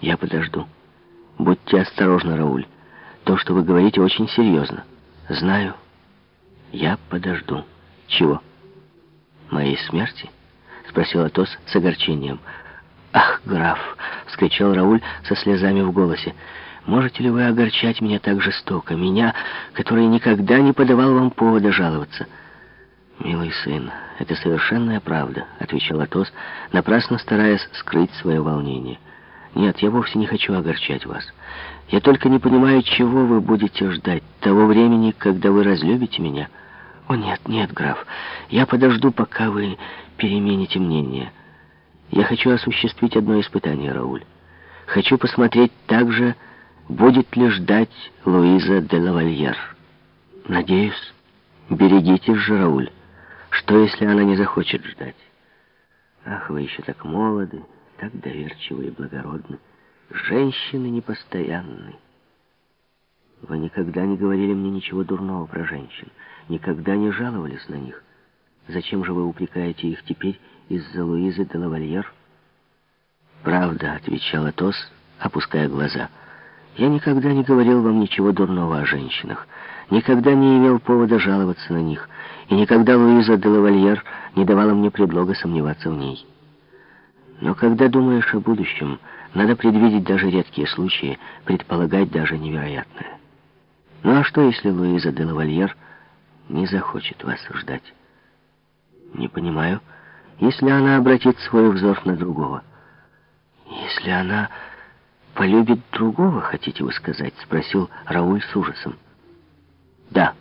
Я подожду. Будьте осторожны, Рауль. То, что вы говорите, очень серьезно. Знаю. Я подожду. Чего? Моей смерти? Спросил Атос с огорчением. «Ах, граф!» — вскричал Рауль со слезами в голосе. «Можете ли вы огорчать меня так жестоко? Меня, который никогда не подавал вам повода жаловаться?» «Милый сын, это совершенная правда», — отвечал Атос, напрасно стараясь скрыть свое волнение. «Нет, я вовсе не хочу огорчать вас. Я только не понимаю, чего вы будете ждать, того времени, когда вы разлюбите меня». «О, нет, нет, граф, я подожду, пока вы перемените мнение. Я хочу осуществить одно испытание, Рауль. Хочу посмотреть также, будет ли ждать Луиза де Лавальер. Надеюсь, берегитесь же, Рауль. Что, если она не захочет ждать? Ах, вы еще так молоды, так доверчивы и благородны. Женщины непостоянны. Вы никогда не говорили мне ничего дурного про женщин, никогда не жаловались на них. Зачем же вы упрекаете их теперь из-за Луизы де Лавальер? «Правда», — отвечал Атос, опуская глаза. «Я никогда не говорил вам ничего дурного о женщинах, никогда не имел повода жаловаться на них, и никогда Луиза де Лавальер не давала мне предлога сомневаться в ней. Но когда думаешь о будущем, надо предвидеть даже редкие случаи, предполагать даже невероятное. Ну а что, если Луиза де Лавальер не захочет вас ждать? Не понимаю, если она обратит свой взор на другого. Если она полюбит другого, хотите вы сказать? Спросил Рауль с ужасом. Да.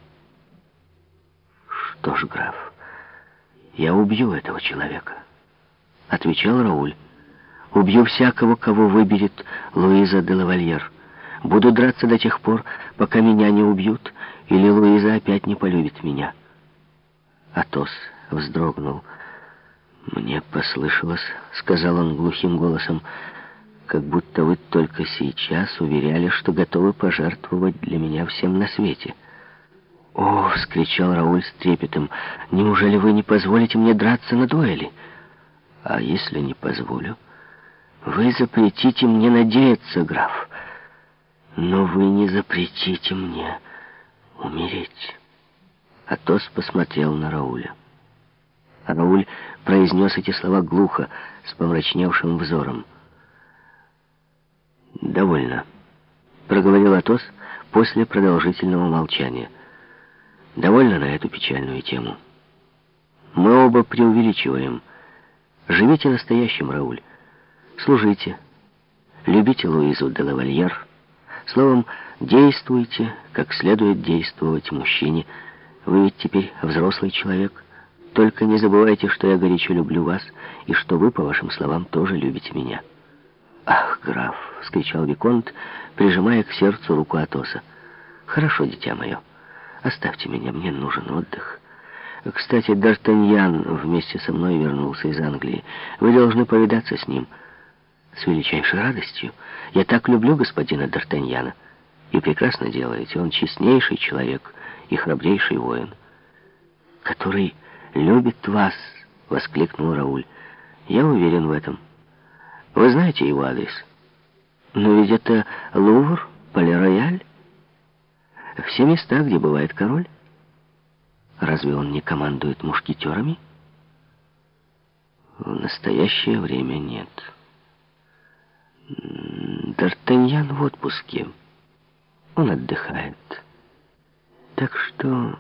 Что ж, граф, я убью этого человека. Отвечал Рауль. Убью всякого, кого выберет Луиза де Лавальер. Буду драться до тех пор, пока меня не убьют, или Луиза опять не полюбит меня. Атос вздрогнул. «Мне послышалось», — сказал он глухим голосом, «как будто вы только сейчас уверяли, что готовы пожертвовать для меня всем на свете». «О!» — вскричал Рауль с трепетом. «Неужели вы не позволите мне драться на дуэли?» «А если не позволю?» «Вы запретите мне надеяться, граф, но вы не запретите мне умереть». Атос посмотрел на Рауля. А Рауль произнес эти слова глухо, с помрачневшим взором. «Довольно», — проговорил Атос после продолжительного молчания. «Довольно на эту печальную тему. Мы оба преувеличиваем. Живите настоящим, Рауль. Служите. Любите Луизу де Лавальер. Словом, действуйте, как следует действовать мужчине. Вы ведь теперь взрослый человек». Только не забывайте, что я горячо люблю вас, и что вы, по вашим словам, тоже любите меня». «Ах, граф!» — вскричал Виконт, прижимая к сердцу руку Атоса. «Хорошо, дитя мое, оставьте меня, мне нужен отдых. Кстати, Д'Артаньян вместе со мной вернулся из Англии. Вы должны повидаться с ним». «С величайшей радостью. Я так люблю господина Д'Артаньяна. И прекрасно делаете. Он честнейший человек и храбрейший воин, который...» любит вас!» — воскликнул Рауль. «Я уверен в этом. Вы знаете его адрес? Но ведь это Лувр, Пале-Рояль. Все места, где бывает король. Разве он не командует мушкетерами?» «В настоящее время нет. Д'Артаньян в отпуске. Он отдыхает. Так что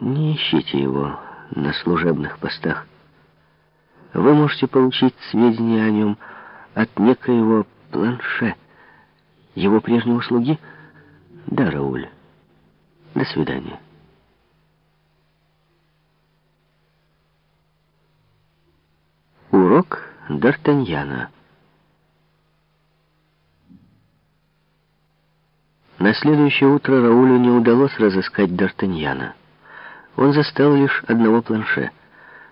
не ищите его на служебных постах. Вы можете получить сведения о нем от некоего планше, его прежнего слуги. Да, Рауль. До свидания. Урок Д'Артаньяна. На следующее утро Раулю не удалось разыскать Д'Артаньяна он застал лишь одного планше.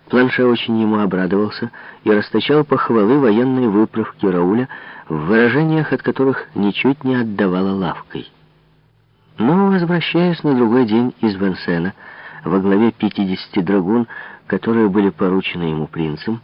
Планше очень ему обрадовался и расточал похвалы военной выправки Рауля в выражениях, от которых ничуть не отдавала лавкой. Но, возвращаясь на другой день из Венсена, во главе 50 драгун, которые были поручены ему принцем,